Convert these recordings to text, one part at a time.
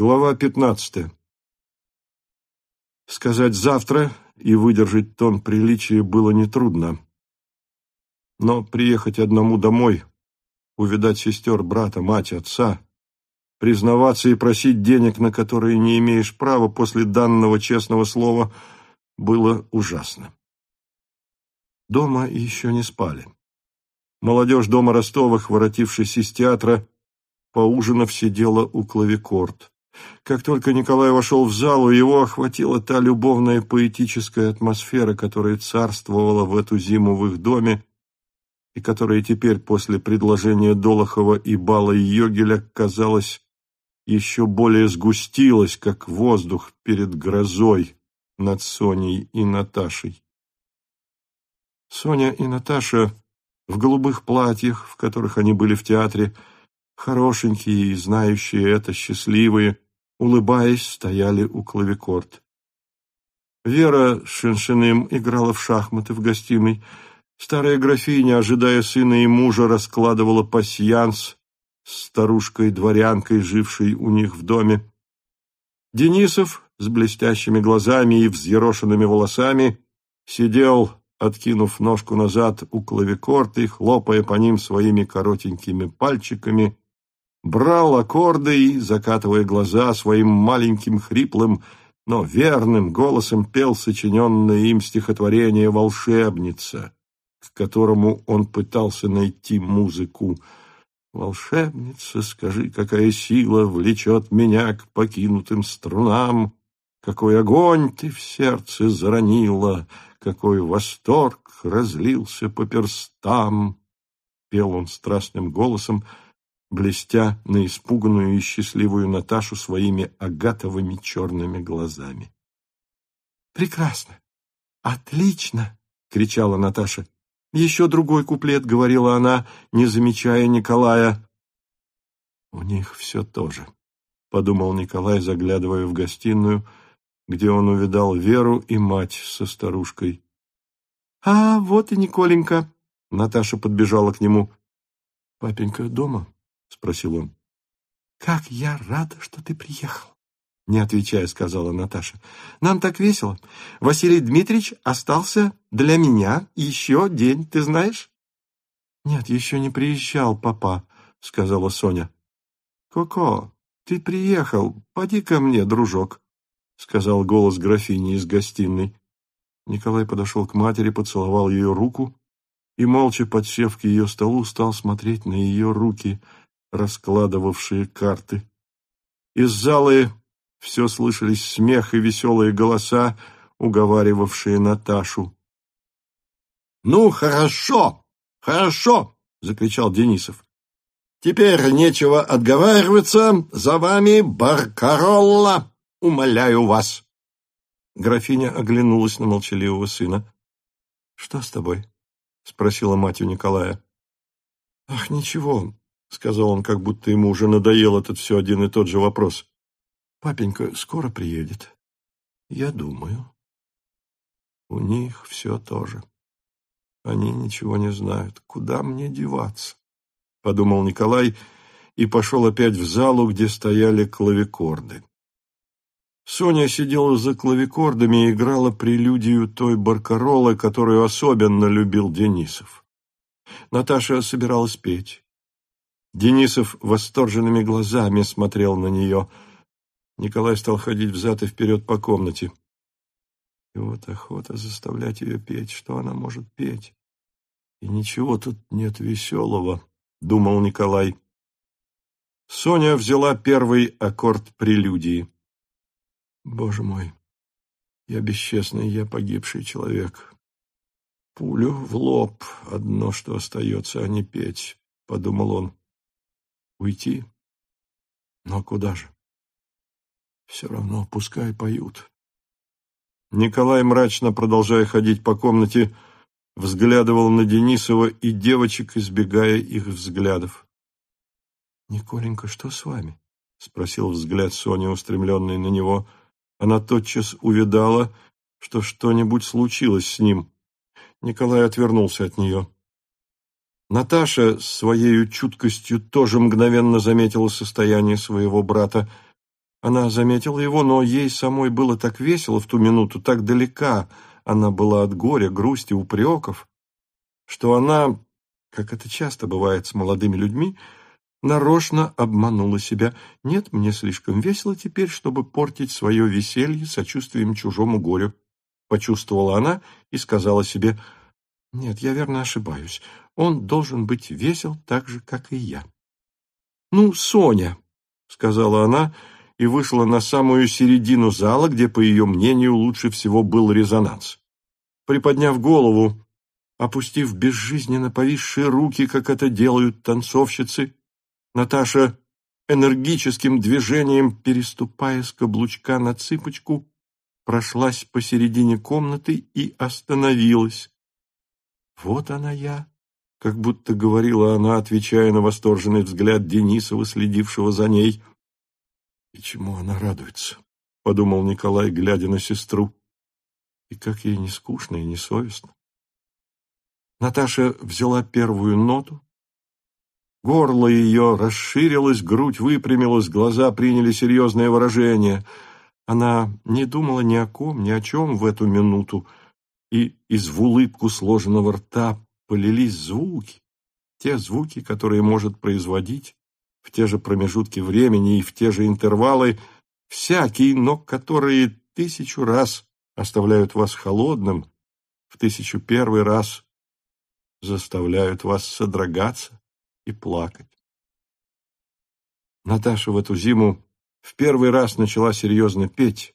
Глава пятнадцатая. Сказать «завтра» и выдержать тон приличия было нетрудно. Но приехать одному домой, увидать сестер, брата, мать, отца, признаваться и просить денег, на которые не имеешь права после данного честного слова, было ужасно. Дома еще не спали. Молодежь дома Ростовых, воротившись из театра, поужинав, сидела у клавикорд. Как только Николай вошел в залу, его охватила та любовная поэтическая атмосфера, которая царствовала в эту зиму в их доме, и которая теперь после предложения Долохова и Бала Йогеля, казалось, еще более сгустилась, как воздух перед грозой над Соней и Наташей. Соня и Наташа в голубых платьях, в которых они были в театре, хорошенькие и знающие это счастливые, улыбаясь, стояли у клавикорд. Вера с Шиншиным играла в шахматы в гостиной. Старая графиня, ожидая сына и мужа, раскладывала пасьянс с старушкой-дворянкой, жившей у них в доме. Денисов с блестящими глазами и взъерошенными волосами сидел, откинув ножку назад у клавикорд и хлопая по ним своими коротенькими пальчиками, брал аккорды и, закатывая глаза своим маленьким хриплым, но верным голосом пел сочиненное им стихотворение «Волшебница», к которому он пытался найти музыку. «Волшебница, скажи, какая сила влечет меня к покинутым струнам, какой огонь ты в сердце заронила, какой восторг разлился по перстам!» Пел он страстным голосом, — блестя на испуганную и счастливую Наташу своими агатовыми черными глазами. «Прекрасно! Отлично!» — кричала Наташа. «Еще другой куплет», — говорила она, не замечая Николая. «У них все то же», — подумал Николай, заглядывая в гостиную, где он увидал Веру и мать со старушкой. «А, вот и Николенька!» — Наташа подбежала к нему. «Папенька дома?» — спросил он. «Как я рада, что ты приехал!» Не отвечая, сказала Наташа. «Нам так весело. Василий Дмитриевич остался для меня еще день, ты знаешь?» «Нет, еще не приезжал папа», — сказала Соня. «Коко, ты приехал. Поди ко мне, дружок», — сказал голос графини из гостиной. Николай подошел к матери, поцеловал ее руку и, молча подсев к ее столу, стал смотреть на ее руки — раскладывавшие карты. Из залы все слышались смех и веселые голоса, уговаривавшие Наташу. «Ну, хорошо, хорошо!» — закричал Денисов. «Теперь нечего отговариваться. За вами Баркаролла! Умоляю вас!» Графиня оглянулась на молчаливого сына. «Что с тобой?» — спросила мать у Николая. «Ах, ничего, — сказал он, как будто ему уже надоел этот все один и тот же вопрос. «Папенька скоро приедет?» «Я думаю». «У них все то же. Они ничего не знают. Куда мне деваться?» — подумал Николай и пошел опять в залу, где стояли клавикорды. Соня сидела за клавикордами и играла прелюдию той баркаролы, которую особенно любил Денисов. Наташа собиралась петь. Денисов восторженными глазами смотрел на нее. Николай стал ходить взад и вперед по комнате. И вот охота заставлять ее петь, что она может петь. И ничего тут нет веселого, думал Николай. Соня взяла первый аккорд прелюдии. Боже мой, я бесчестный, я погибший человек. Пулю в лоб, одно, что остается, а не петь, подумал он. Уйти? Но куда же? Все равно пускай поют. Николай, мрачно продолжая ходить по комнате, взглядывал на Денисова и девочек, избегая их взглядов. «Николенька, что с вами?» — спросил взгляд Сони, устремленный на него. Она тотчас увидала, что что-нибудь случилось с ним. Николай отвернулся от нее. Наташа с своей чуткостью тоже мгновенно заметила состояние своего брата. Она заметила его, но ей самой было так весело в ту минуту, так далека она была от горя, грусти, упреков, что она, как это часто бывает с молодыми людьми, нарочно обманула себя. Нет, мне слишком весело теперь, чтобы портить свое веселье сочувствием чужому горю. Почувствовала она и сказала себе, нет, я верно ошибаюсь, он должен быть весел так же, как и я. Ну, Соня, сказала она и вышла на самую середину зала, где, по ее мнению, лучше всего был резонанс. Приподняв голову, опустив безжизненно повисшие руки, как это делают танцовщицы, Наташа энергическим движением, переступая с каблучка на цыпочку, прошлась посередине комнаты и остановилась. «Вот она я», — как будто говорила она, отвечая на восторженный взгляд Денисова, следившего за ней. «И чему она радуется?» — подумал Николай, глядя на сестру. «И как ей не скучно и не совестно». Наташа взяла первую ноту, Горло ее расширилось, грудь выпрямилась, глаза приняли серьезное выражение. Она не думала ни о ком, ни о чем в эту минуту, и из в улыбку сложенного рта полились звуки, те звуки, которые может производить в те же промежутки времени и в те же интервалы всякий, но которые тысячу раз оставляют вас холодным, в тысячу первый раз заставляют вас содрогаться и плакать. Наташа в эту зиму в первый раз начала серьезно петь,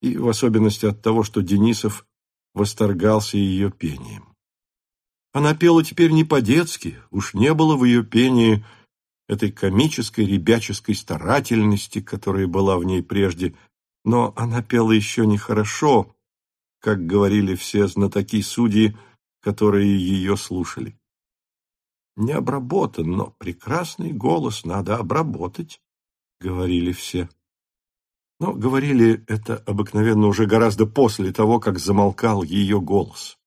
и в особенности от того, что Денисов восторгался ее пением. Она пела теперь не по-детски, уж не было в ее пении этой комической ребяческой старательности, которая была в ней прежде, но она пела еще нехорошо, как говорили все знатоки судьи, которые ее слушали не обработан, но прекрасный голос надо обработать, — говорили все. Но говорили это обыкновенно уже гораздо после того, как замолкал ее голос.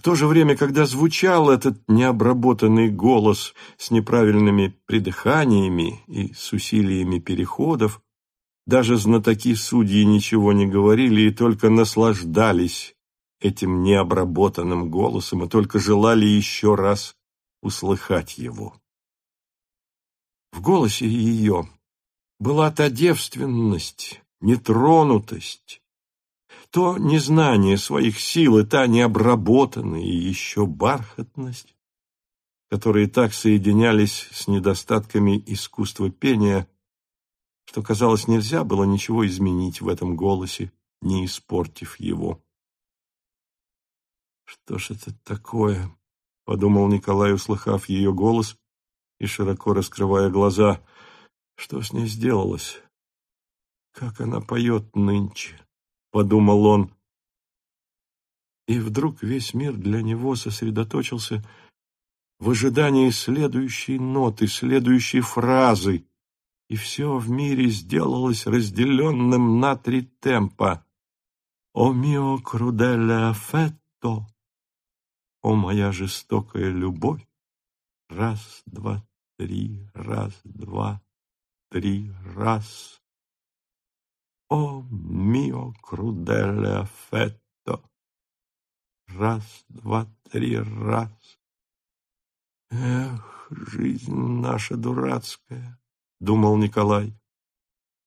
В то же время, когда звучал этот необработанный голос с неправильными придыханиями и с усилиями переходов, даже знатоки судьи ничего не говорили и только наслаждались этим необработанным голосом и только желали еще раз услыхать его. В голосе ее была та девственность, нетронутость, то незнание своих сил и та необработанная еще бархатность, которые так соединялись с недостатками искусства пения, что, казалось, нельзя было ничего изменить в этом голосе, не испортив его. Что ж это такое? подумал Николай, услыхав ее голос и широко раскрывая глаза. Что с ней сделалось? Как она поет нынче, подумал он. И вдруг весь мир для него сосредоточился в ожидании следующей ноты, следующей фразы, и все в мире сделалось разделенным на три темпа. «О мио круделе афетто» О, моя жестокая любовь! Раз, два, три, раз, два, три, раз. О, мио круделе аффетто! Раз, два, три, раз. Эх, жизнь наша дурацкая, думал Николай.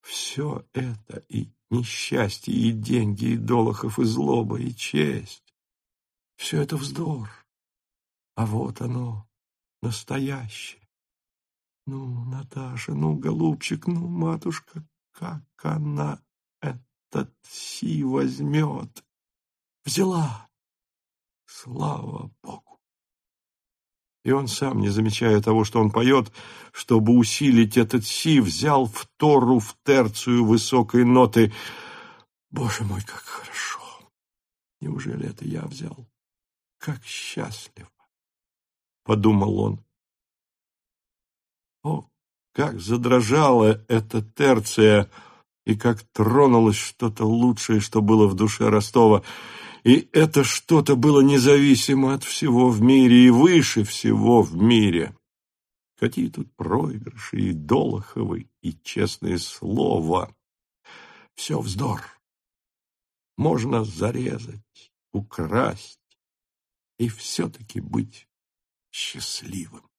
Все это и несчастье, и деньги, и Долохов, и злоба, и честь. Все это вздор. А вот оно, настоящее. Ну, Наташа, ну, голубчик, ну, матушка, как она этот си возьмет? Взяла. Слава Богу. И он сам, не замечая того, что он поет, чтобы усилить этот си, взял втору в терцию высокой ноты. Боже мой, как хорошо! Неужели это я взял? как счастлив! — подумал он. О, как задрожала эта терция, и как тронулось что-то лучшее, что было в душе Ростова. И это что-то было независимо от всего в мире и выше всего в мире. Какие тут проигрыши и Долоховы, и честное слово. Все вздор. Можно зарезать, украсть и все-таки быть счастливым.